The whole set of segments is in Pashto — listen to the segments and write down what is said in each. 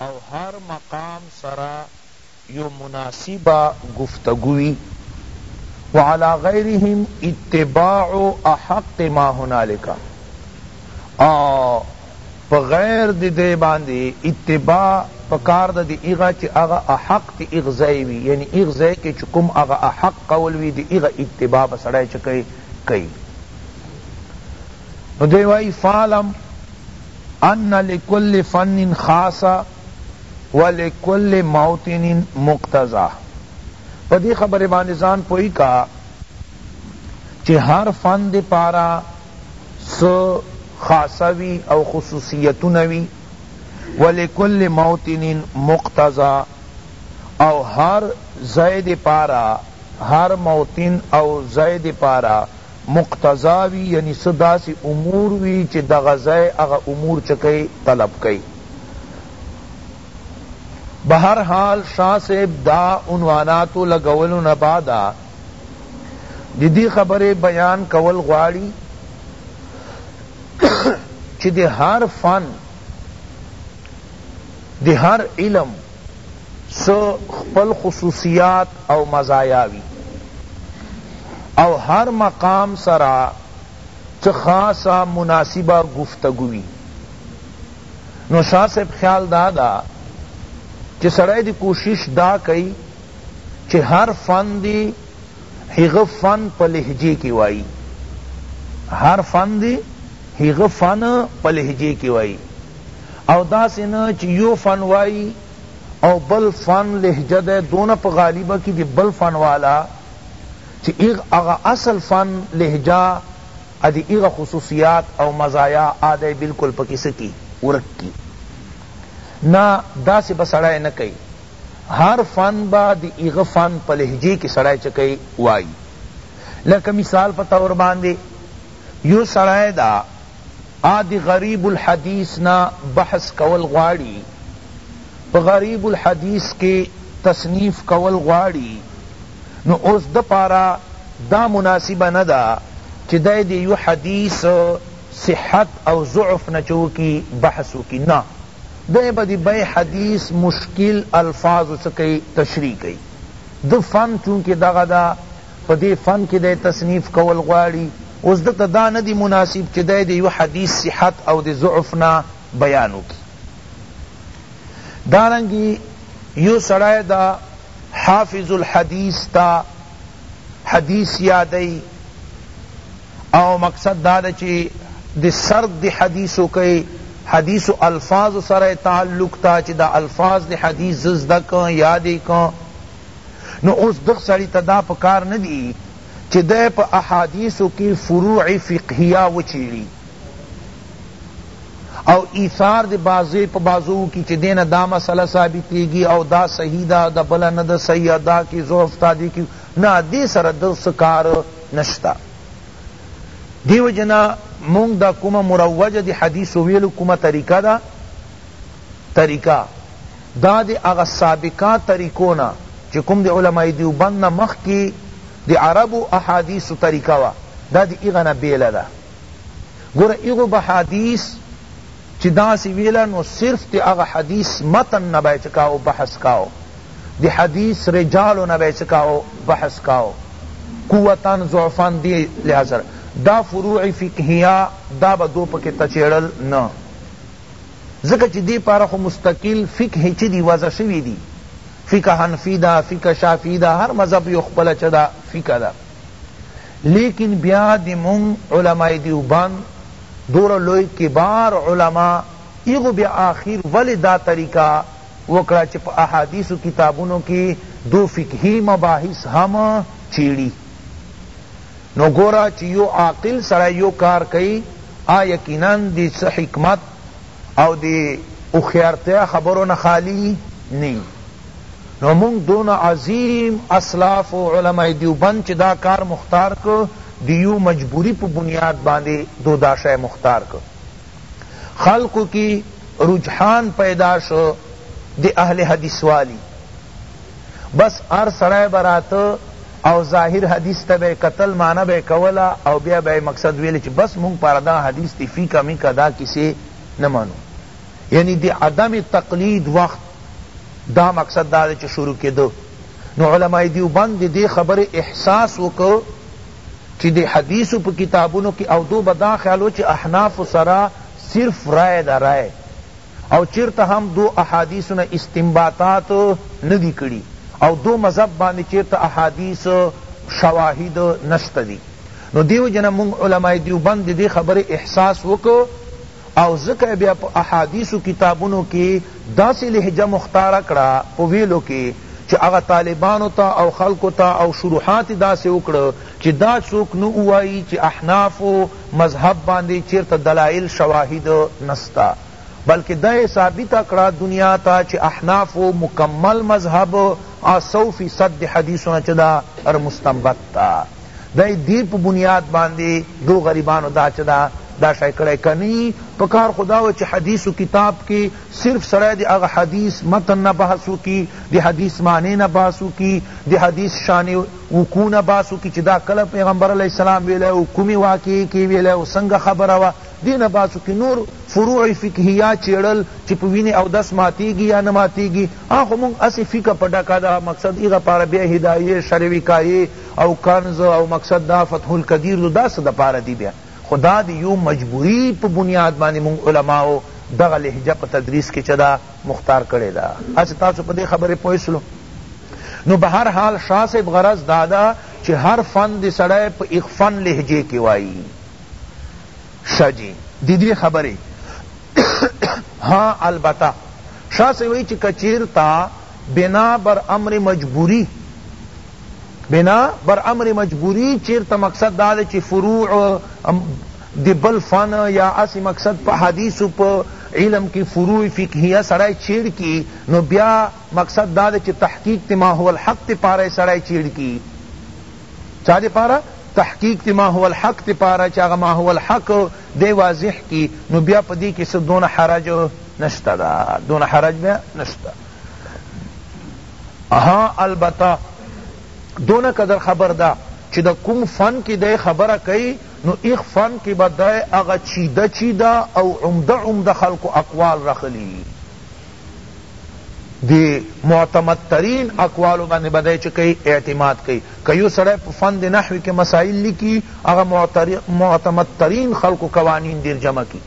او هر مقام سره يو مناسبه ګفتګو وي وعلي غيرهم اتباع احق ما هنالک او په غير د دې باندې اتباع پکار ده د هغه چې هغه احق د هغه ځای وي يعني هغه ځای کې چې کوم هغه احق قول وي د هغه اتباع به سړی چه کړي کوي نو دی وايي فاعلم ان لکل فن خاصه ولکل موطن مقتضا په دې خبرې باندې ځان پوه که چې هر فن د پاره څه خاصه وي او خصوصیتونه وي ولکل موطن مقتضا او هر ځای د پاره هر موطن او ځای د پاره مقتضی وی یعنی څه داسی امور وی چه دغه ځای هغه امور چه کئ طلب کئ بهر حال شاه صاحب دا عنواناتو لګولو نه بعد د دی خبری بیان کول غواړی چه د هر فن د هر علم څه خپل خصوصیات او مزایا وی او هر مقام سره څه خاصه مناسبه ګفتګو وی نو شاه صاحب خیال دادا چه سړی دی کوشش دا کئی چه هر فن دی هغه فن په لهجې کي وايي هر فن دي هغه فن په لهجې کي وايي او داسي نه چي يو فن وايي او بل فن لهجه ده دونه په غالبه کي دي بل فن والا چي هغه اصل فن لهجه ادي هغه خصوصيات او مزايا آده بلکل پکي سکي ورک کي نه داسي به سړی نه کوي هر فن به د هغه فن په لهجې کښې سړی څه کوي وايي لکه مثال په طور باندې يو سړی ده هغه د غريب الحديث نه بحث کول غواړي په غريب الحديث کښې تصنيف کول غواړي نو اوس ده پاره دا مناسبه نه ده چه دی د یو حدیث صحت او ضعف نه چه وکی بحث وکی نه دی به دی بی حدیث مشکل الفاظو څه کئی تشریح کئی ده فن چونکه دغه ده په دی فن کی دی تصنیف کول غواړی اوس ده ته دا ندی مناسب چی دی دی یو حدیث صحت او دی ضعف نه بیان وکی دارنګی یو سړی ده حافظ الحدیث تا حدیث یادئی او مقصد دا ده چی د سرد د حدیثو کئی حدیثو الفاظو سره تعلق تا چی دا الفاظ د حدیث زه زده کم یاد یی کم نو اوس دغ سړی ته دا پکار ندی چی دی په احادیثو کی فروع فقهیه وچیړی او ایثار د بعضی په بعضو کی چی دینه دا مسئله ثابتیږی او دا صحیح ده دا بله نده صحیح دا کی ضعف تا دی کی نه دی سره دغ څه کار نشته دی وجه نه مونږ دا کومه مروجه دی حدیث ویلو کومه طریقه ده طریقه دا دی هغه سابقه طریقو نه چی کوم دی علماء دیوبند نه مخکی دی عربو احادیثو طریقه وه دا دی هغه نه بیله ده گوره هغو به حدیث چی داسی ویله نو صرف د هغه حدیث متن نه به چه کاوه بحث کاوه د حدیث رجالو نه به چه کاوه بحث کاوه قوتا ضعفا دی لحاظ سره دا فروع فقهیه دا به دو پکی ته چیړل نه ځکه چی دی پاره خو مستقل فقه چه دی وضع شوی دی فقه حنفی ده فقه شافعی ده هر مذهب یو خپله چه ده فقه ده لیکن بیا دی مونږ علماء دیوبند دوره لوی کبار علماء ایغو بیا آخیر ولی دا طریقه وکړه چی په احادیثو کتابونو کی دو فقهی مباحث هم چیړی نو ګوره چی یو عاقل سړی یو کار کئی آ یقینا دی څه حکمت او دی هوښیارتیا خبرو نه خالی نی نو مونږ دونه عظیم اسلاف او علماء دیوبند چی دا کار مختار که دی یو مجبوری په بنیاد باندی دو دا شی مختار که خلقو کی رجحان پیدا شو دی اهل حدیث والی بس هر سړی به راته او ظاهر حدیث ته به کتل معنی به کوله او بیا به مقصد ویل چی بس مونږ پر دا حدیث تی فیکه میکه دا کسی نه منو یعنی د عدم تقلید وخت دا مقصد دا دی چه شروع کیدو نو علماء دیوبند دی دی خبر احساس وکو چی دی حدیثو پا کتابونو کی او دو بدا خیالو چی احناف سرا صرف رائے دا رائے او چرت هم دو احادیثو نا استنباطات ندی کری او دو مذہب باندی چرت احادیث شواہد نشت دی نو دیو جنا مونگ علماء دیوبند دی دی خبر احساس وکو او ځکه یې بیا په احادیثو کتابونو کې داسې لهجه مختاره کړه په ویلو کې چې هغه طالبانو ته او خلکو ته او شروحات یې داسې وکړ چې دا څوک نه ووایي چې احنافو مذهب باندې چېرته دلایل شواهد نسته بلکې دا یې ثابته کړه دنیا ته چې احنافو مکمل مذهب سو فیصد د حدیثو نه چه ده ر مستنبط ده. دا دی په بنیاد باندی دو غریبانو دا چه دا دا شای کړی کنی پکار خو دا وه چه حدیث کتاب کی صرف سړی دی هغه حدیث متن نه بحث وکی دی حدیث معنی نه بحث وکی دی حدیث شان وقوع نه بحث وکی چه دا کله پیغمبر علیہ السلام ویلی او کومی واقعی کی ویلی او څنګه خبره وه دی نه بحث وکی نور فروع فقهیه چیړل چه په وینې او دس ماتیږي یا نه ماتیږي هغه مونږ اسی فقه په ډکه ده مقصد ایغه پاره بیا هدایه شرعی کایه او کنز او مقصد دا فتح القدیر دو دا څه د پاره دی بیا خو دا د یو مجبوری په بنیاد باندی مونږ علماو دغه لهجه په تدریس کی چه ده مختار کړی ده هسی تاسو په دی خبری پوه سلو نو به هر حال شاه صاحب غرض دا ده چه هر فن دی سړی په ایغ فن لهجه کی وایی شه جی دی دی خبری ها البته شاه صاحب وایی چه که چیرته بنا بر امر مجبوری بنا بر امر مجبوری چیرته مقصد دا دی چی فروع دی بل فن یا اسی مقصد په حدیث په علم کی فروع فقهیه سړی چیڑ کی نو بیا مقصد دا دی چی تحقیق تی ما هو الحق تی پاره سړی چیڑ کی چا دی پاره تحقیق دی ماهوالحق دی پاره چی هغه ماهوالحق دی واضح کی نو بیا په دی کی څه دونه حرج نشته دا دونه حرج بیا نشته ها البته دونه قدر خبر ده چی دا کوم فن کی دی خبره کئی نو ایخ فن کی با دی اغا چیده چیده او عمده عمده خلق اقوال رخلی دی معتمد ترین اقوالو باندی به دی چه کئی اعتماد کئی که یو سړی په فن د نحو کی مسائل لیکی هغه معتمد ترین خلقو قوانین دیر جمع کی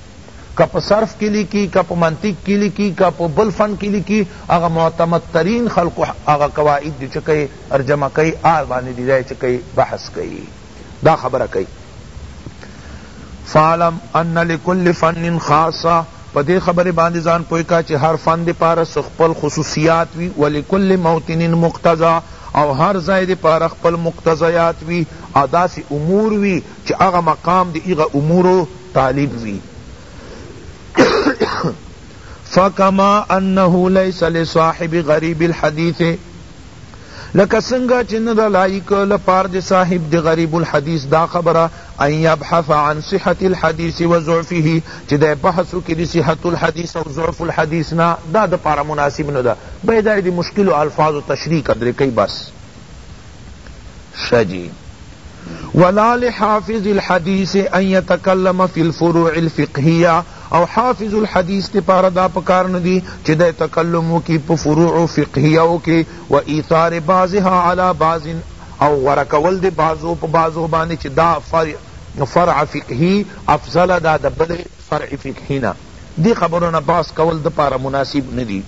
که په صرف کی لیکی که په منطق کی لیکی که په بل فن کی لیکی هغه معتمد ترین خلقو هغه قواعد دی چه کئی ارجمع کئی آ باندی دی چه کئی بحث کئی دا خبره کئی فاعلم ان لکل فن خاصه په دې خبرې باندې ځان پوه کا چې هر فن د پاره څه خپل خصوصیات وي ولکل موطن مقتضا او هر ځای د پاره خپل مقتضیات وي او داسې امور وي چې هغه مقام د هغه امورو طالب وي فکما انه ليس لصاحب غریب الحدیث لکه څنګه چه نه ده لایق لپاره د صاحب د غریب الحدیث دا خبره ان یبحث عن صحت الحدیث و ضعفه چه دی بحث وکړي د صحت الحدیث او ضعف الحدیث نه دا د پاره مناسب نه ده بیا دا د مشکل الفاظ تشریح قدر کوي بس شه جی ولا لحافظ الحدیث ان یتکلم فی الفروع الفقهیہ او حافظ الحدیث دی پارا دا پکار ندی چی دی تکلم وکی په فروع فقهیو کی و ایثار بعضها علی بعض او غوره کول دی بعضو په بعضو باندی چی دا فرع فقهی افضل دا د بل فرع فقهی نه دی خبرو نه بحث کول ده پارا مناسب ندی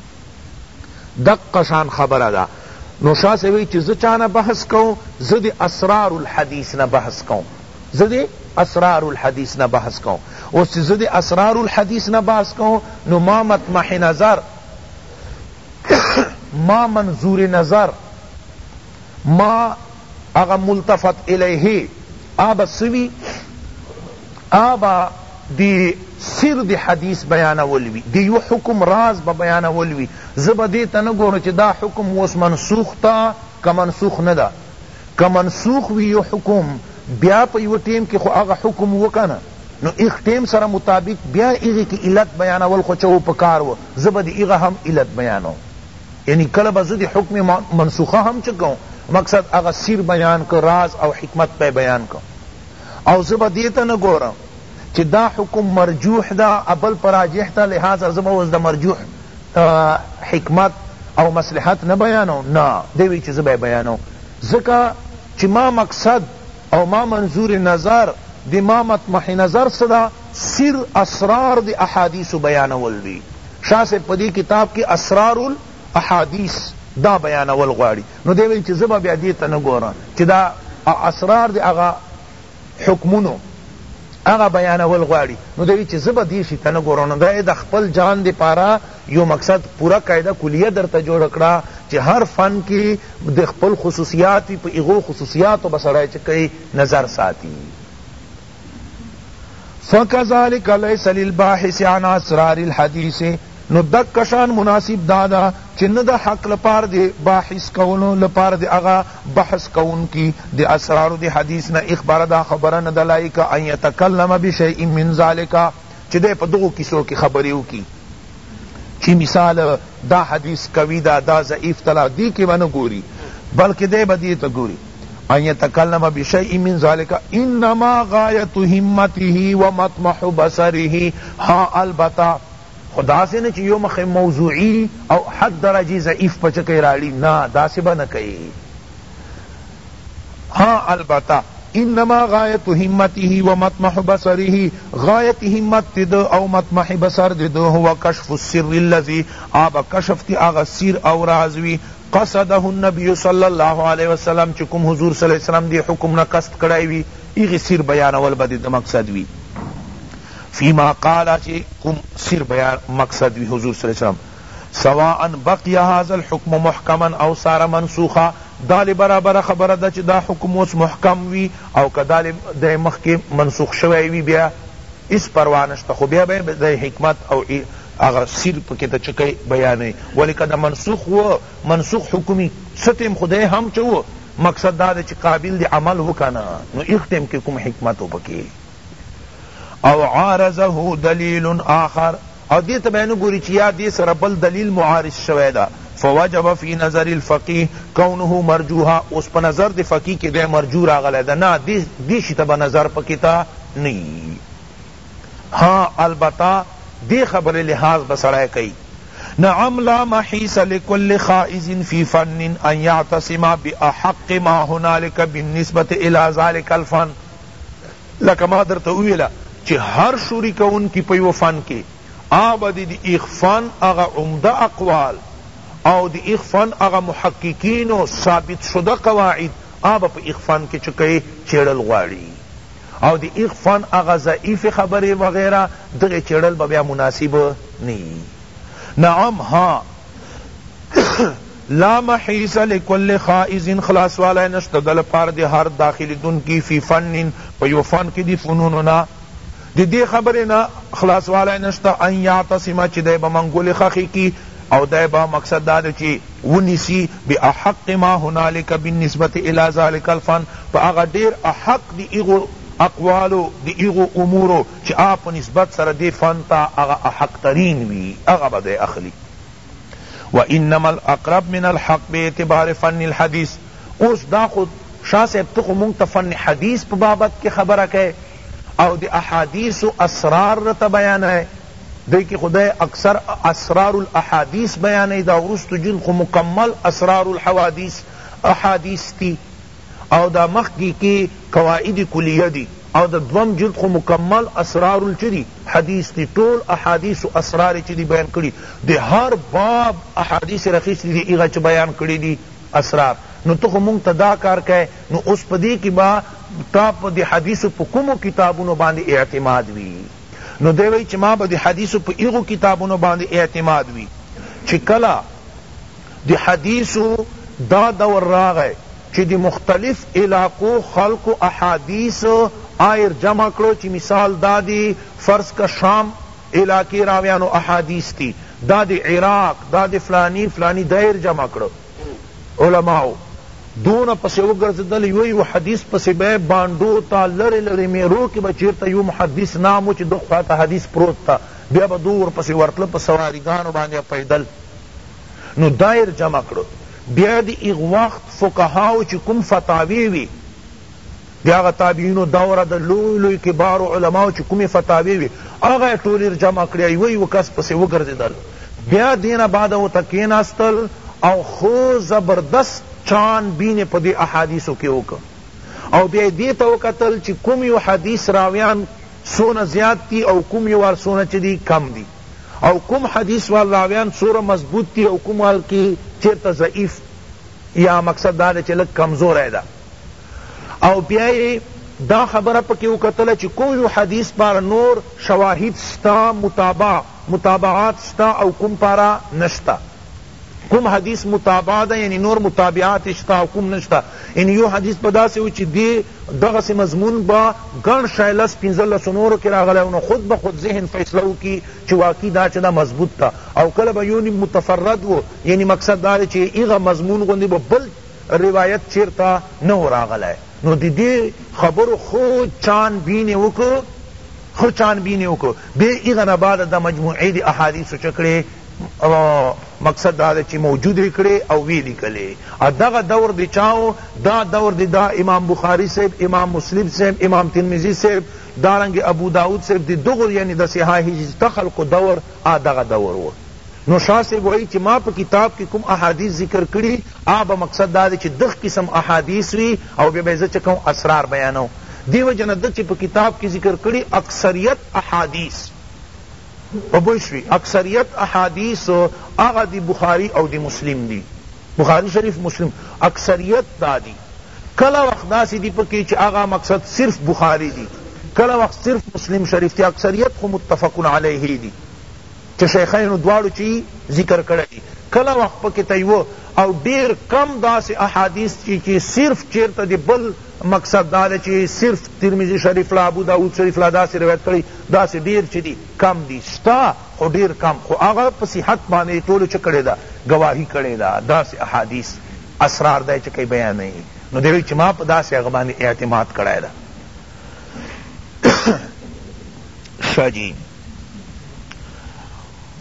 دقه شان خبره ده نو شاه صاحب وی چی زه چانه بحث کوم زه دی اسرار الحدیث نه بحث کوم زه دی اسرار الحدیث نه بحث کوم اوس چی زه دی اسرار الحدیث نه بحث کوم نو ما مطمح نظر ما منظور نظر ما هغه ملتفت الیه هغه څه وي هغه د سر د حدیث بیانول وي د یو حکم راز به بیانول وي زه به دې ته نه ګورم چې دا حکم اوس منسوخ تا که منسوخ نه ده که منسوخ وی یو حکم بیا په یو ټیم کی خو هغه حکم وکنه نو ایغ ټیم سره مطابق بیا ایغی کی علت بیانول خو چو پکار و زبد ایغه هم علت بیانو یعنی کله به زه دی حکم منسوخه هم چه کوم مقصد هغه سیر بیان که راز او حکمت پی بیان که او زه به دی ته نه ګورم چه دا حکم مرجوح ده او بل په راجح ده لهذا زه به اوس د مرجوح حکمت او مصلحت نه بیانوم نه دی وی چه زه به بیانوم ځکه چه ما مقصد او ما منظور نظر دی ما مطمح نظر څه ده سر اسرار دی احادیثو بیانول دی شاه صاحب په دې کتاب کې اسرار الاحادیث دا بیانول غواړي نو دی ویل چې زه به بیا دې ته نه ګورم چې دا اسرار د هغه حکمونو هغه بیانول غواړي نو دی ویل چې زه به دې شي ته نه ګورم نو دی د خپل جان دپاره یو مقصد پوره قاعده کلیه درته جوړه کړه چې هر فن کې د خپل خصوصیات وي په هغو خصوصیاتو به سړی چې کوي نظر ساتي فکذالک لیس للباحث عن اسرار الحدیث نو دک شان مناسب دادا چی نه دا حق لپار دی باحث کولو لپار دی اغا بحث کون کی دی اسرار دی حدیث نا اخبار دا خبر نه دلائک ان یتکلم بشیء من ذالک چی دی پا دغو کسو کی خبریو کی چی مثال دا حدیث قوی دا دا ضعیف تلا دی کی بنگوری بلکہ دی با دیتا گوری ان یتکلم بشیء من ذلک انما غایت همته و مطمح بصره ها البته خو داسې نه چې یو مخ موضوعی او حد درجې ضعیف پچه کئ راړي نه داسې به نه کئ ها البته انما غایت همته و مطمح بصره غایت همت تد او مطمح بصر دد هو کشف السر الذی آب کشف تی آغا سیر او رازوی قصده النبی صلی الله علیه وسلم چی کوم حضور صلی الله علیه وسلم دی حکم نه قصد کړای وی هغه سیر بیانول به د مقصد وی فیما قال چی کوم سیر بیان مقصد وی حضور صلی الله علیه وسلم سواء بقی هذا الحکم محکما او صار منسوخا دا له برابر خبره ده چی دا حکم اوس محکم وی او که دا له دی مخکی منسوخ شوی وی بیا هیڅ پروا نشته خو بیا به د حکمت او هغه سیر په کې ته چه کئ بیانئ ولی که دا منسوخ وو منسوخ حکمی څه ټیم خو دی هم چه وو مقصد دا دی چه قابل دی عمل وو کنه نو ایغ ټیم کې کوم حکمت وو په کې او عارضه دلیل آخر او دی ته بینو گوری چی یا دی سره بل دلیل معارض شوی دا فوجب فی نظر الفقیه کونه مرجوحا اس پا نظر دی فقیه کی دی مرجوح راغلی دا نا دی شی تا با نظر پکی تا نی ها البته دې خبرې لحاظ به سړی کوي نعم لا محیص لکل خائض فی فن ان یعتصم باحق ما هنالک بالنسبة الی ذلک الفن لکه ما درته وویل چی هر شوری کوونکی په یوه فن کی هغه به د ایغ فن هغه عمده اقوال او د ایغ فن هغه محققینو ثابت شده قواعد هغه به په ایغ فن کی چه کئ چیړل غواړي او د ایغ فن هغه ضعیفې خبرې وغیره دغې چیړل به بیا مناسب نه یی نعم ها لا محیص لکل خائض خلاص والی نشته د لپاره د هر داخلیدونکي فی فن په یو فن کې د فنونو نه د دې خبرې نه خلاص والی نشته ان یعتصم چې دی به منګولې ښخې کړي او دی به مقصد دا دی چې ونیسی باحق ما هنالک بالنسبة الی ذلک الفن په هغه ډیر احق دی هغو اقوالو دی هغو امورو چه هغه په نسبت سره دی فن ته هغه احق ترین وی هغه به دی اخلی وانما الاقرب من الحق باعتبار فن الحدیث اوس دا خو شاه صاحب ته خو مونږ ته فن حدیث په بابت کی خبره کئ او دی احادیثو اسرار راته بیانوی دی کی خو دی اکثر اسرار الاحادیث بیانی دا وروسته جلد خو مکمل اسرار الحوادیث احادیث دی او دا مخکی کی قواعد کلیه دی او دا دوم جلد خو مکمل اسرار ال چه دی حدیث دی ټول احادیث او اسرار چه دی بیان کړی دی هر باب احادیث راخیستی دی هغه چه بیان کړی دی اسرار نو ته خو مونږ ته دا کار کای نو اوس پدی کی با تا پدی حدیثو په کومو کتابونو باندی اعتماد وی نو دی وایی چی ما به د حدیثو په هغو کتابونو باندی اعتماد وی چی کله د حدیثو دا دور راغی چی د مختلف علاقو خلقو احادیث آئر جمع کړو چی مثال دا د فرض که شام علاقی راویانو احادیث دی دا د عراق دا د فلانی فلانی دایر جمع کړو علماؤ دونه پسې وګرځېدل يو يو حديث پسې به يې بانډو ته لرې لرې مېرو کې به چېرته يو محدث نام و چې ده خواته حديث پروت ته بيا به دو ورپسې ورتله په سواري ګانو باندې او پيدل نو دا يې جمع کړو بيا د هغه وخت فقهاؤ چې کوم فتاوې وې د هغه تابعینو دوره د لوی لوی کبارو علماو چی کومی فتاوی وی هغه یې ټولی را جمع کړی او یوه یوه کس پسی وګرځیدل بیا دی نه بعد ورته کیناستل او خو زبردست چان بین په دی احادیثو کی وکړ او بیا یې دی ته وکتل چی کوم یو حدیث راویان څونه زیات دی او کوم یو وال څونه چه دی کم دی او کوم حدیث وال راویان څوره مضبوط دی او کوم وال کی چیرته ضعیف یا مقصد دا دی چی لږ کمزوری ده او بیا یې دا خبره پکې وکتله چې کوم یو حدیث پاره نور شواهد شته متابعه متابعات شته او کوم پاره نشته کوم حدیث متابعه ده یعنی نور متابعات شته او کوم نشته یعنی یو حدیث په داسې و چې دې دغسې مضمون به ګڼ شی لس پنځلس نورو کې راغلی نو خود به خود ذهن فیصله وکړي چې واقعي دا چې دا مضبوط ده او کله به یو نیم متفرد و یعنی مقصد دا دی چې هغه مضمون غوندې به بل روایت چیرته نه وو راغلی نو د دې خبرو ښه چان بین وکړو ښه چان بین وکړو بیا هغه نه بعد دا مجموعه د احادیثو چه کړی مقصد دا دی چه موجود یې کړی او ویې لیکلی او دغه دور د چا وو دا دور د دا امام بخاری صاحب امام مسلم صاحب امام ترمذی صاحب دارنګه ابو داؤد صاحب د دغو یعنی د صحاح شته خلقو دور آ دغه دور وو نو شاه صاحب وایی چی ما په کتاب کی کوم احادیث ذکر کړی آ به مقصد دا دی چی دغ قسم احادیث وی او بیا به یی زه چه کوم اسرار بیانوم دی وجه نه ده چی په کتاب کی ذکر کړی اکثریت احادیث په پوه شوی اکثریت احادیث هغه دی بخاری او دی مسلم دی بخاری شریف مسلم اکثریت دا دی کله وخت داسی دی پکی چی هغه مقصد صرف بخاری دی کله وخت صرف مسلم شریف تی اکثریت خو متفق علیه دی چه شیخینو دواړو چی ذکر کړی دی کله وخت پکی تیوه او ډیر کم داسی احادیث چی چی صرف چیرته دی بل مقصد داده چی صرف ترمذی شریف لا ابوداود شریف لا داسی روایت کړی داسی ډیر چی دی کم دی شته خو ډیر کم خو هغه په صحت باندی ټولو چه کړی ده ګواهی کړی ده داسی احادیث اسرار دی چه کئ بیانوئ نو دی وی چه ما په داسی هغه باندی اعتماد کړی ده ښه جی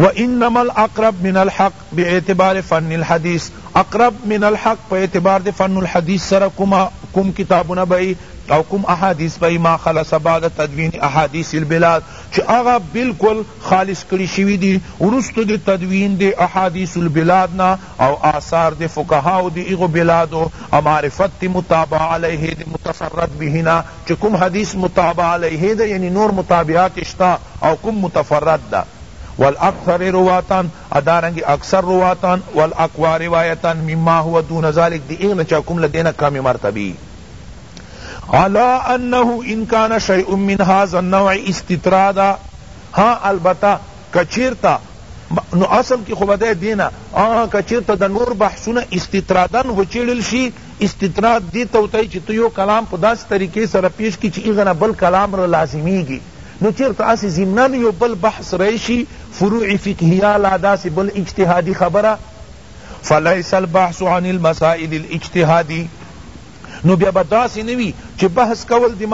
و انما الاقرب من الحق باعتبار فن الحدیث اقرب من الحق په اعتبار دی فن الحدیث سره کوم کوم کتابونه بئی او کوم احادیث بئی ما خلص بعد تدوین احادیث البلاد چه اغا بالکل خالص کری شوی دی ورستو دی تدوین دی احادیث البلاد نا او آثار د فقهاؤ د هغو بلادو او معرفت د متابعة علیه د متفرد به نه چه کوم حدیث متابعة علیه ده یعنی نور متابعة کې شته او کوم متفرد ده والاکثر رواة او دارنګه اکثر رواة والاقوی روایة مما هو دون ذلک د هغه نه چه کوم له دې نه کمې مرتبې علی انه ان کان شیء من هذا النوع استطرادا ها البته که چیرته نو اصل کی خو به دی دینه ها که چیرته د نور بحثونه استطرادا وچیړل شی استطراد دی ته وتای چی ته یو کلام په داسی طریقی سره پیش کی چی هغه نه بل کلام را لازمیږی نو چیرته هسی ضمنا یو بل بحث راشی فروع فقهیه لا داسی بل اجتهادی خبره فلیس البحث عن المسائل الاجتهادی نو بیا به داسی نه وی چی بحث کول دی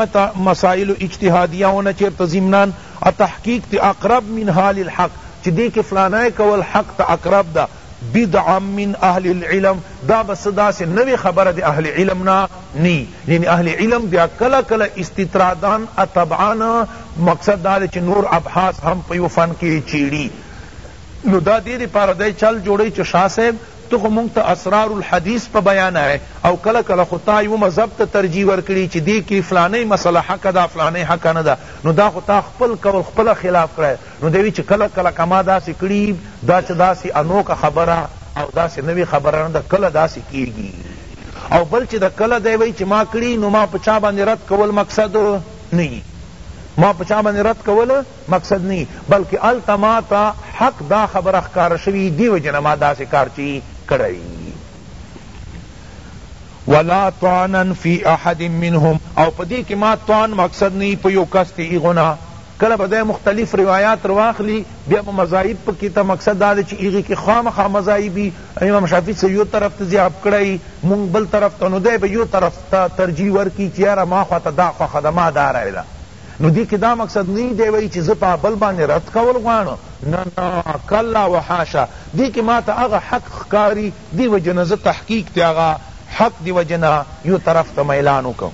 مسائل اجتهادیه ونه چیرته ضمنا التحقیق تی اقرب من حال الحق چی دی کی فلانی قول حق ته اقرب ده بدعا من اهل العلم دا به څه داسی نوی خبره د اهل علم نه نه یی یعنی اهل علم بیا کله کله استطرادا اتبعا مقصد دا دی چی نور ابحاث هم په یو فن کی چیړی نو دا دی لپاره دی چل جوړی چی شاه صاحب ته خو مونږ ته اسرار الحدیث په بیانوې او کله کله خو تا یوه مذهب ته ترجیح ورکړي چی دی کی فلانی مسله حقه ده فلانی حقه نه ده نو دا خو تا خپل قول خپله خلاف کړی نو دی وی چی کله کله که ما داسی کړی دا چه داسی انوکه خبره او داسی نوی خبره نه ده کله داسی کیږی او بل چه ده کله دی وی چی ما کړی نو ما په چا باندی رد کول مقصد نه یی ما په چا باندی رد کول مقصد نه بلکه هلته ماته حق دا خبره ښکاره شوی دی وجه نه ما داسی کار چی کړی ولا طعنا فی احد منهم او په دې کې ما طعن مقصد نه په یو کس دی هغو نه کله به ځای مختلف روایات رواخلی بیا به مذاهب پکی ته مقصد دا دی چې هغې کې خامخا مذاهبي امام شافعي څه یو طرف ته ذهاب کړی مونږ بل طرف ته نو دی به یو طرف ته ترجیح ورکړي چې یاره ما خواته دا خوښه ده ما دا رای ده نو دی که دا مقصد نه وی دی وایی چی زه په بل باندی رد کول غواړم نه نه کلا و حاشا دی که ما ته هغه حق ښکاری دی وجه نه زه تحقیق ته هغه حق دی وجه نه یو طرف ته میلان وکړم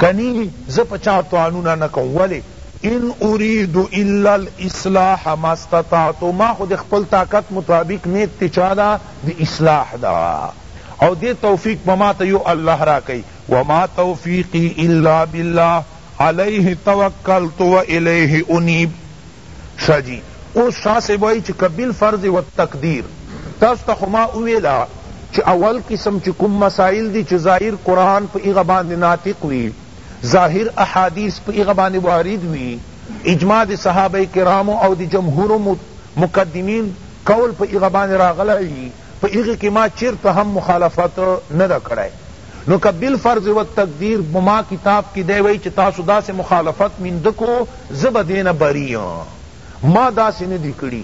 کنی زه په چا طعنونه نه کوم ولی ان ارید الا الاصلاح ما استطعت ما خو د خپل طاقت مطابق نیت ته چا ده د اصلاح ده او دی توفیق په ما ته یو الله راکوي وما توفیقی الا باللہ علیه توکلت و الیه انیب شه جی اوس شاه صاحب وایی چی که بالفرض والتقدیر تاسو ته خو ما وویل چی اول قسم چی کوم مسایل دی چی ظاهر قرآن په هغه باندی ناطق وی ظاهر احادیث په هغه باندی وارد وی اجماع د صحابه کرامو او د جمهور مقدمین قول په هغه باندی راغلی وی په هغه کی ما چیرته هم مخالفت نه ده کړی نو که بالفرض والتقدیر په ما کتاب کی دی وی چی تاسو داسی مخالفت مینده کو زه به دی نه بری یم ما داسی نه دی کړی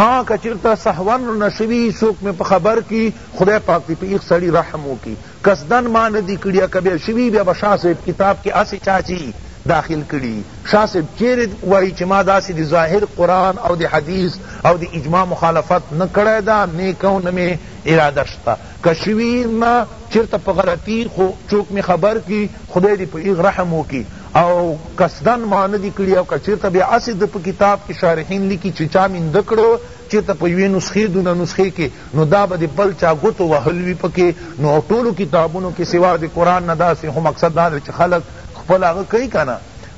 ها که چیرته سهوا رانه شوی څوک می په خبر کی خدای پاک دی په هغه سړی رحم وکی قصدا ما نه دی کړی که بیا شوی بیا به شاه صاحب کتاب کی هسی چا چی داخل کړی شاه صاحب چیری وایی چی ما داسی دی ظاهر قرآن او دی حدیث او دی اجماع مخالفت نه کړی دا نه کوم نه می اراده شته که شوی ما چیرته په غلطی خو چوک می خبر کی خدای دی په ایغ رحم وکی او قصدا ما نه دی کړی او که چیرته بیا هسی ده په کتاب کی شارحین لیکی چی چا مینده کړو چیرته په یوی نسخی دونه نسخی کی نو دا به د بل چا ګوتو وهل وي پکې نو ټولو کتابونو کې سوا د قرآن نه داسې خو مقصد دا دی چې خلک خپل هغه کوي که نه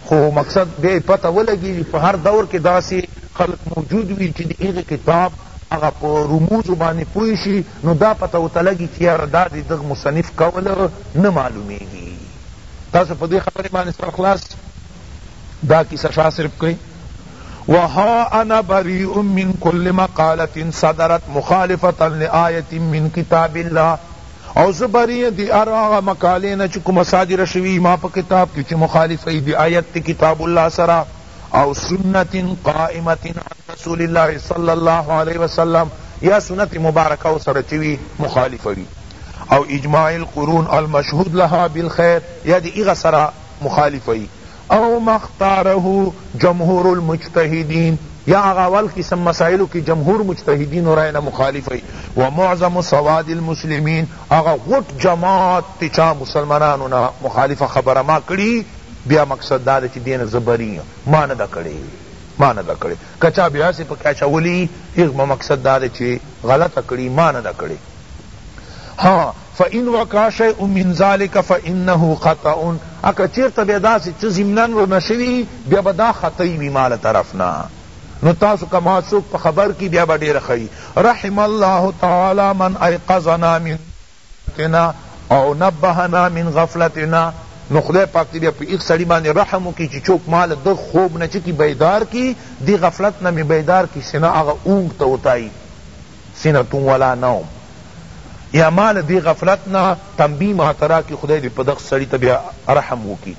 خو مقصد بیا یې پته ولګېږي په هر دور کې داسې خلک موجود وي چې د هغه کتاب هغه په رموزو باندې پوه شي نو دا پته ورته لګي چې یاره دا د دغه مصنف قول نه معلومېږي تاسو په دې خبرې باندې سر خلاص دا کیسه شاه صرف کوي و ها انا بریء من کل مقالة صدرت مخالفة لآیة من کتاب الله او زه بری یم دی هر هغه مقالې نه چی کومه صادره شوی وی زما په کتاب کی چی مخالفه یی دی آیت دی کتاب الله سره او سنة قائمة عن رسول الله صلی الله علیه وسلم یا سنت مبارکه ورسره چی وی مخالفه وی او اجماع القرون المشهود لها بالخیر یا دی هغه سره مخالفه یی او ما اختاره جمهور المجتهدین یا هغه اول قسم مسایلو کی جمهور مجتهدینو رای نه مخالف ئی و معظم سواد المسلمین هغه غټ جماعت تی چا مسلمانانو نه مخالفه خبره ما کړی بیا مقصد داده چی دینه زه بری یم ما نده کړی ما نده کړی که چا بیا څه پکې اچولي وي زما مقصد دا دی چې غلطه کړي ما نه ده کړې ها فان وقع شیء من ذلک فانه خطا ا که چیرته بیا داسې څه ضمنا رانه شوي وي بیا به دا خطا وي ما له طرف نه نو تاسو که ما څوک په خبر کړي بیا به ډېره ښه وي رحم الله تعالی من ایقظنا من تنا او نبهنا من غفلتنا نو خدای پاک دی بیا په ایغ سړی باندی رحم وکی چی چوک ما له دغ خوب نه چکی بیدار کی دی غفلت نه می بیدار کی سنه هغه اونګ ته وتایی سنة ولا نوم یا ما له دی غفلت نه تنبیه ما ته راکی خدای دی په دغ سړی ته بیا رحم وکی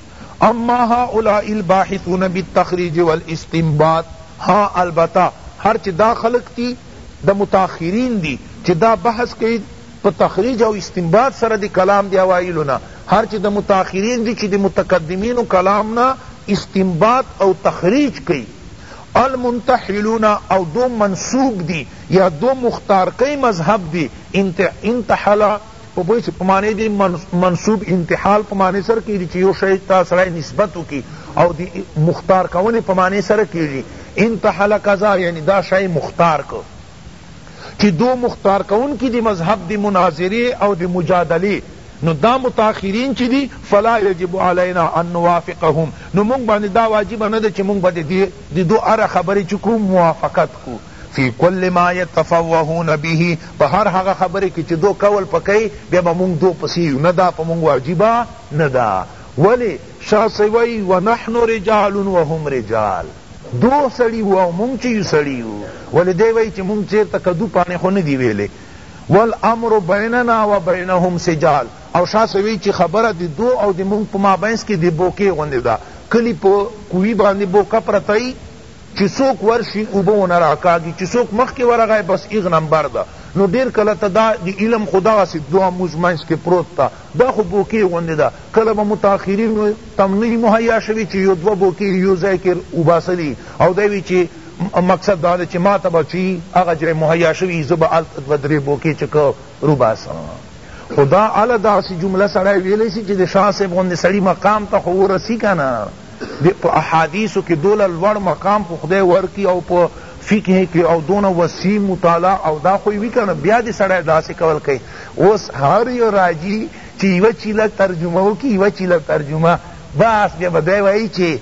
اما هؤلاء الباحثون بالتخریج والاستنباط ها البته هر چه دا خلق تی دا متاخرین دی چه دا بحث کئی په تخریج او استنباط سره د کلام د اوایلو نه هر چه د متاخرین دی چه د متقدمینو کلام نه استنباط او تخریج کئی، المنتحلون او دو منسوب دی یا دو مختار کئی مذهب دی انتحل په پوه شی په معنی دی منسوب انتحال په معنی سره کیږی چه یو شی ته سړی نسبت وکی او دی مختار کونی په معنی سره کیږی انتحل کذا یعنی دا شی مختار که. چی دو مختار کونکی دی مذهب دی مناظری او دی مجادلی نو دا متاخرین چی دی فلا یجب علینا ان نوافقهم نو مونږ باندی دا واجب نه ده چی مونږ به دی دو هر خبری چی کو موافقت کو فی کل ما یتفوهون به په هر هغه خبری کی چی دو قول په کئی بیا به مونږ دو پسی یو نه دا په مونږ واجب نه ده ولی شاسی وئی ونحن رجال وهم رجال دو سړي وو او مونږ چې یو سړي یو ولې دی وایي چې مونږ چېرته کدو پانې خو نه دي ویلې والامر بیننا و بینهم سجال او شاه سوی چې خبره د دو او د مونږ په مابینس کې د بوکې غوندې ده کلي په کوي باندې بوکه پرته یي چې څوک ورشي اوبه ونه راکاږي چې څوک مخکې ورغی بس ایغ نمبر ده نو ډېر کله ته دا د علم خو دغسې دو او مونږ منځ کې پروت ده دا خو بوکې غوندې ده، کله به متاخرینو تم نه وي مهیا شوي چې یو دوه بوکې یې یو ځای کې وباسلي او دی وي چې مقصد دا ده چې ما ته به چې هغه ځای مهیا شوی وي زه به هلته دوه درې بوکې چې که روباسم. خو دا اله داسې جمله سړی ویلی شي چې د شاه صاحب غوندې سړي مقام ته خو ورسي که نه؟ په احادیثو کې دوله لوړ مقام خو خدای ورکړي او په فقه کې او دونه وسیع مطالعه او دا خو یې وي که نه؟ بیا دې سړی داسې کول کوي. اوس هر یو راځي چی یوه چیله ترجمه وکړي یوه چیله ترجمه بس بیا به دی وایی چی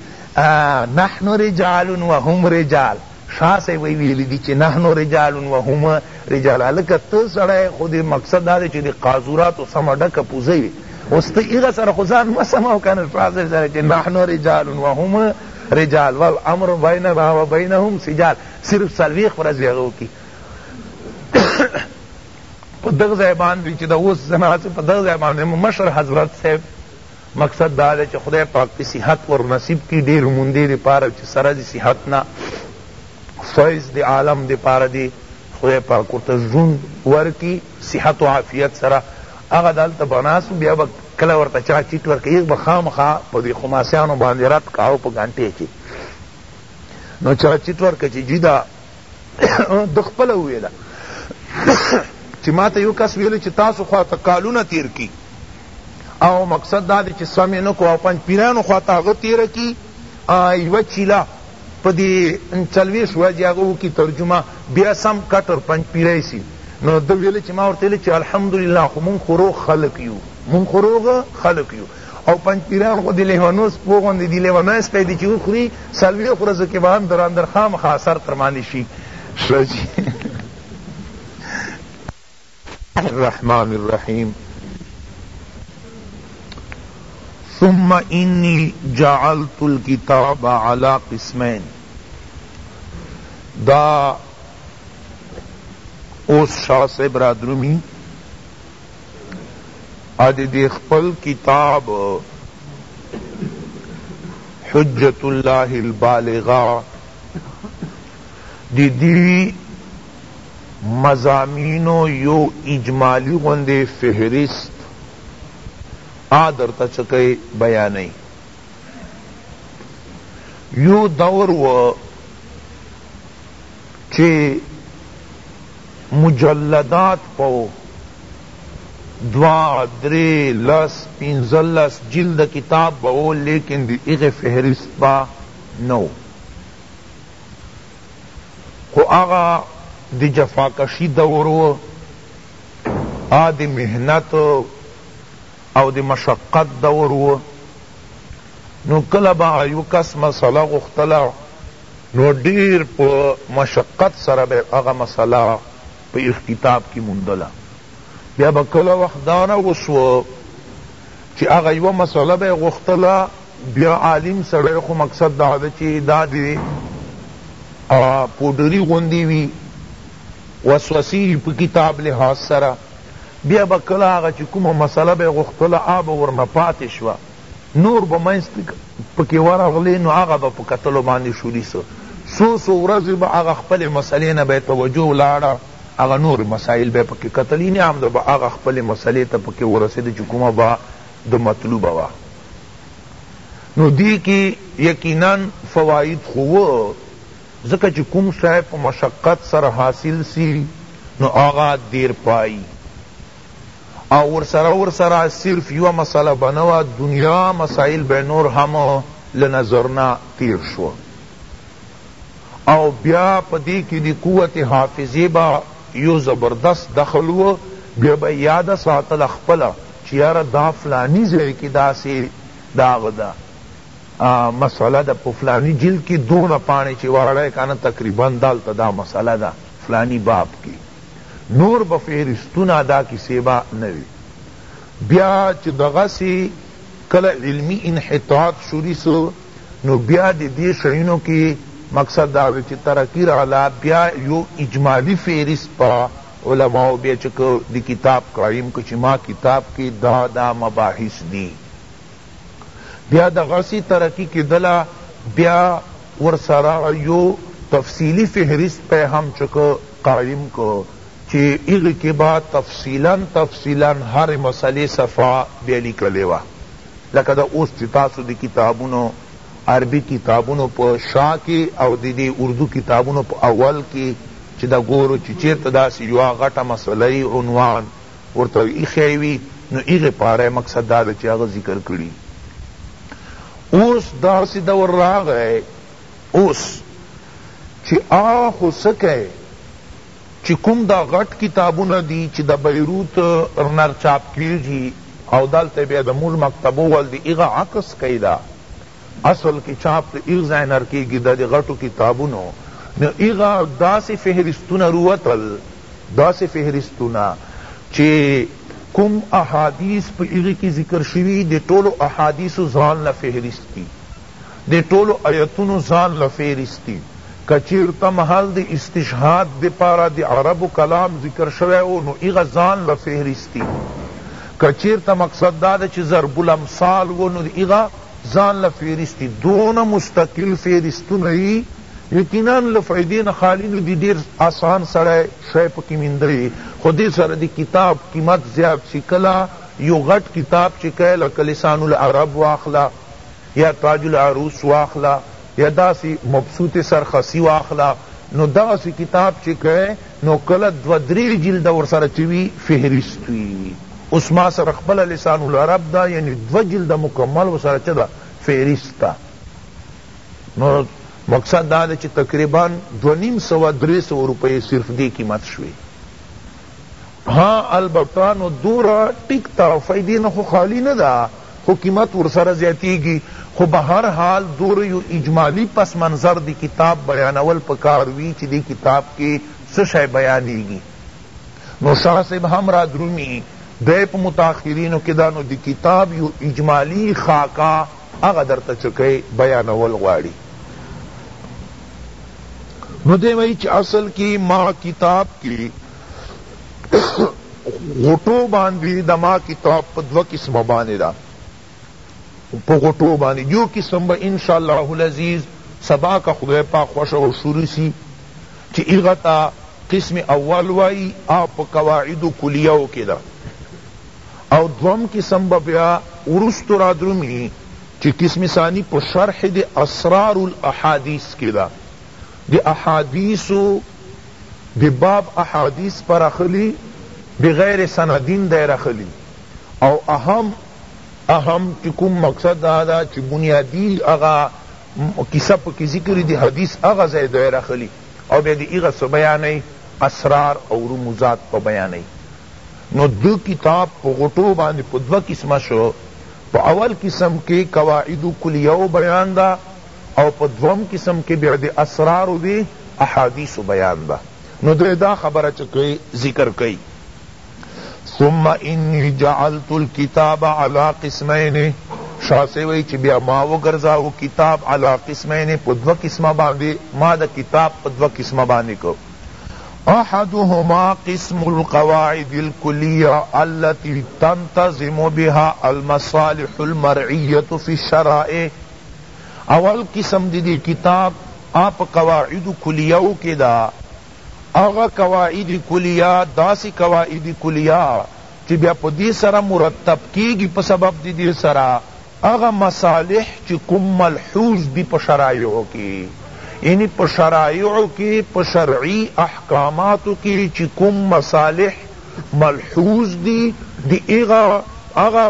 نحن رجال و هم رجال شاه صاحب ویلی دی چی نحن رجال و هم رجال هلکه ته سړی خو دی مقصد دا دی چی دی قاذوراتو سمه ډکه پوزه وی اوس ته هغه سره خو ځان مه سموه کنه شاه صاحب سره چی نحن رجال و هم رجال والامر بیننا و بینهم سجال صرف څلوېښت ورځې هغه وکړي په دغه ځای باندې چې د اوس جنازه په دغه ځای باندې مشر حضرت صاحب مقصد دا دی چې خدای پاک دې صحت ور نصیب کړي ډېر موندې لپاره چې سره د صحت نه فیض د عالم لپاره دې خدای پاک ورته ژوند ورکړي صحت او عافیت سره هغه د هلته به ناست بیا به کله ورته چا چیټ ورکړي هغه به خامخا په دې خماسیانو باندې رد کاوه په ګنټې کې نو چا چیټ ورکړه چې جي دا ده خپله وویله چې ما ته یو کس ویلو چې تاسو خوا ته کالونه تیر کی او مقصد دا دی چې سم یې نه کو او پنج پیرانو خوا ته هغه تیره کی یوه چیله په دې څلوېښت ورځې هغه وکړي ترجمه بیا سم کټر پنج پیری سي نو ده ویل چې ما ورته ویل چې الحمدلله خو مونږ خو روغ خلق یو مونږ خو روغ خلق یو او پنجپیران خو د لیونو سپو غوندې دي، لیونی سپی دې چې وخوري، څلوېښت ورځو کې به هم دراندر خامخا اثر تر باندې شي. ښه جي. الرحمن الرحیم ثم انی جعلت الکتاب علی قسمین دا اوس شاه صاحب را درومي ادي دې خپل کتاب حجت الله البالغه د دې مضامینو یو اجمالی غوندې فهرست آ درته چکه بیانوي یو دور و چی مجلدات په دوه، درې، لس، پنځلس جلده کتاب به وو لیکن د هغی فهرست به نه وو خو هغه د جفاکشی دور وو هغه د محنت او د مشقت دور وو. نو کله به یو کس مسئله غوښتله نو ډیر په مشقت سره به هغه مسئله په یو کتاب کی موندله بیا به کله وخت دا نه وسو چی هغه یوه مسئله به غوښتله بیا عالم سړی خو مقصد دا ده چی دا دی پوډری غوندی وی وسوسی په کتاب لحاظ سره بیا به کله هغه چې کومه مسله به یې غوښتله هغه به ورنه پاتې شوه نور به منځ پکې ورغلې نو هغه به په کتلو باندې شوري سو څو څو ورځې به هغه خپلې مسلې نه به توجه ولاړه هغه نور مسایل به پکې کتل یعنی همدا به هغه خپلې مسلې ته پکې ورسېده چې کومه به د مطلوبه وه نو دې کې یقینا فواید خو ځکه چې کوم شی په مشقت سره حاصل سي نو هغه دېر پايي او ورسره ورسره صرف يوه مسئله به نه وه دنيا مسايل به نور هم له نظر نه تېر شو او بيا په دې کې د قوت حافظې به يو زبردست دخل و بيا به يې ياده ساتله خپله چې ياره دا فلاني ځای کې داسې داغه ده مسئله ده په فلانی جلد کی دونه پاڼی چی واړی کنه تقریبا دالته دا مسئله ده فلانی باب کی نور به فهرستونه دا کیسی به نه وی بیا چی دغسی کله علمی انحطاط شوری سو نو بیا دی دی شیونو کی مقصد دا وی چی ترقی راغله بیا یو اجمالی فهرست په علماو بیا چی که دی کتاب قایم که چی ما کتاب کی دا دا مباحث دی بیا دغسی ترقی کیدله بیا ورسره یو تفصیلی فهرست په هم چکه قایم که چی هغی کی به تفصیلا تفصیلا هر مسئله صفحه بیا لیکلی وه لکه دا اوس چی تاسو دی کتابونو عربی کتابونو په شا کی او دی دی اردو کتابونو په اول کی چی دا ګورو چی چیرته داسی یوه غټه مسئله یی عنوان ورته ایښی وي نو هغه په اړه مقصد دا ده چي هغه ذکر کړي اوس داسي دور راغی اوس چي اخو څه کوي چي کوم دا غټ کتابونه دي چي د بیروت رنر چاپ کیږي او دلته بیا د مول مکتبو والدي هغه عکس کوي دا اصل کې چاپ د هغه ځای نه کېږي دا د غټو کتابونو نه هغه داسې فهرستونه رووتل داسې فهرستونه چې کوم احادیث په هغه کې ذکر شوي د ټولو احادیثو ځان له فهرست دي د ټولو ایتونو ځان له فهرست دي که چېرته محل د استشهاد لپاره د عربو کلام ذکر شوی و نو هغه ځان له فهرست دي که چېرته مقصد دا ده چې ضرب الامثال و نو هغه ځان له فهرستي دونه مستقل فهرستونه يي يقيناً له فايدې نه خالي نه دي، ډېر اسان سړی شی پکې ميندلی، خو دې سره د کتاب قيمت زيات شي، کله يو غټ کتاب چې که لکه لسان العرب واخله يا تاج العروس واخله يا داسې مبسوط سرخسي واخله نو دغسې کتاب چې که نو کله دوه درې جلده ورسره چه وی فهرست وی اوس ما سره خپله لسان العرب ده یعنی دوه جلده مکمل ورسره چه ده فهرست ده نو مقصد دا ده چه تقریبا دوه نیم سوه درې سوه روپیه صرف دی قیمت شوی ها البته نو دوره ټیک طرفه دینه خو خالی نه ده خو قیمت ورسره زیاتیږي خو به هر حال دور یو اجمالي پس منظر د کتاب بیانول پکار وي چي دې کتاب کي څه شی بیانیږي نو شاه صیب هم رادرومي دی په متاخرینو کي ده نو د کتاب یو اجمالي خاکه هغه درته چکه بیانول غواړي نو دی وایي چي اصل کي ما کتاب کي غوټو باندی دما کتاب په دوه قسمه باندی ده په غوټو باندی یو قسم به ان شاء الله العزیز سبا که خدای پاک خوښه او شروع سی چې هغه ته قسم اول وای او په قواعد کلیو کې ده او دوم قسم به بیا ورستو را درومي چې قسم ثانی په شرح د اسرار الاحادیث کې ده د احادیثو د باب احادیث په راخلي بغیر سندین دی راخلي او اهم اهم چی کوم مقصد دا ده چی بنیادی هغه کیسه پکی ذکر دی حدیث هغه ځای دی راخلي او بیا دی هغه څه بیانوی اسرار او رموزات په بیانوی نو د کتاب په غټو باندی په دوه قسمه شو په اول قسم کی قواعد کلیه و بیان ده او په دوهم قسم کې بیا د اسرارو د احادیثو بیان ده نو دی دا خبره چه کړی ذکر کړی ثم انی جعلت الکتاب علی قسمین شاه صاحب وایي چې بیا ما وګرځاوه کتاب علی قسمین په دوه قسمه باندې ما د کتاب په دوه قسمه باندې کو احدهما قسم القواعد الكلية التي تنتظم بها المصالح المرعية في الشرائع اول قسم د دې کتاب هغه په قواعد کلیه ؤ کې ده، هغه قواعد کلیه داسې قواعد کلیه چې بیا په دې سره مرتب کیږي په سبب د دې سره هغه مصالح چې کوم ملحوظ دي په شرایعو کې یعنی په شرایعو کې په شرعي احکاماتو کې چې کوم مصالح ملحوظ دي د هغه هغه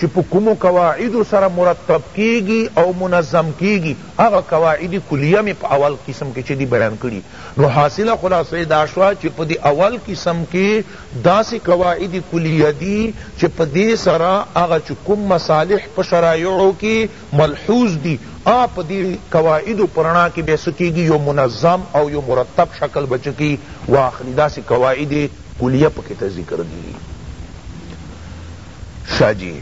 چي په کومو قواعدو سره مرتب کیږي او منظم کیږي هغه قواعد کلیه مي په اول قسم کي چي دي بیان کړي نو حاصله خلاصه یې دا شوه چي په دي اول قسم کي داسي قواعد کلیه دي چي په دې سره هغه چي کوم مصالح په شرایعو کي ملحوظ دي آ په دي قواعدو په رڼا کي به څه کيږي يو منظم او يو مرتب شکل به چه کي واخلي داسي قواعد کليه پکښي ته ذکر دي شه جي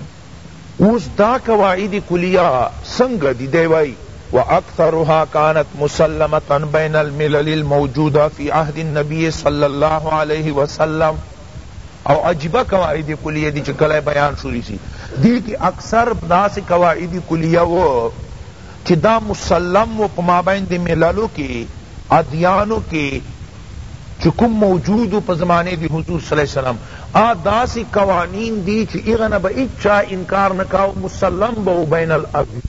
اوس دا قواعد کليه څنګه دي دی وايي واکثرها کانت مسلمة بين الملل الموجودة في عهد النبي صلی الله عليه وسلم او عجیبه قواعد کلیه دی چی کله بیان شروع سی دی کی اکثر داسی قواعد کلیه وو چی دا مسلم وو په مابین دی مللو کی ادیانو کی چی کوم موجود وو په زمانه دی حضور صلی الله علیه وسلم آ داسی قوانین دی چی هغه نه به هیچا انکار نه کاؤ مسلم به وو بین الادیان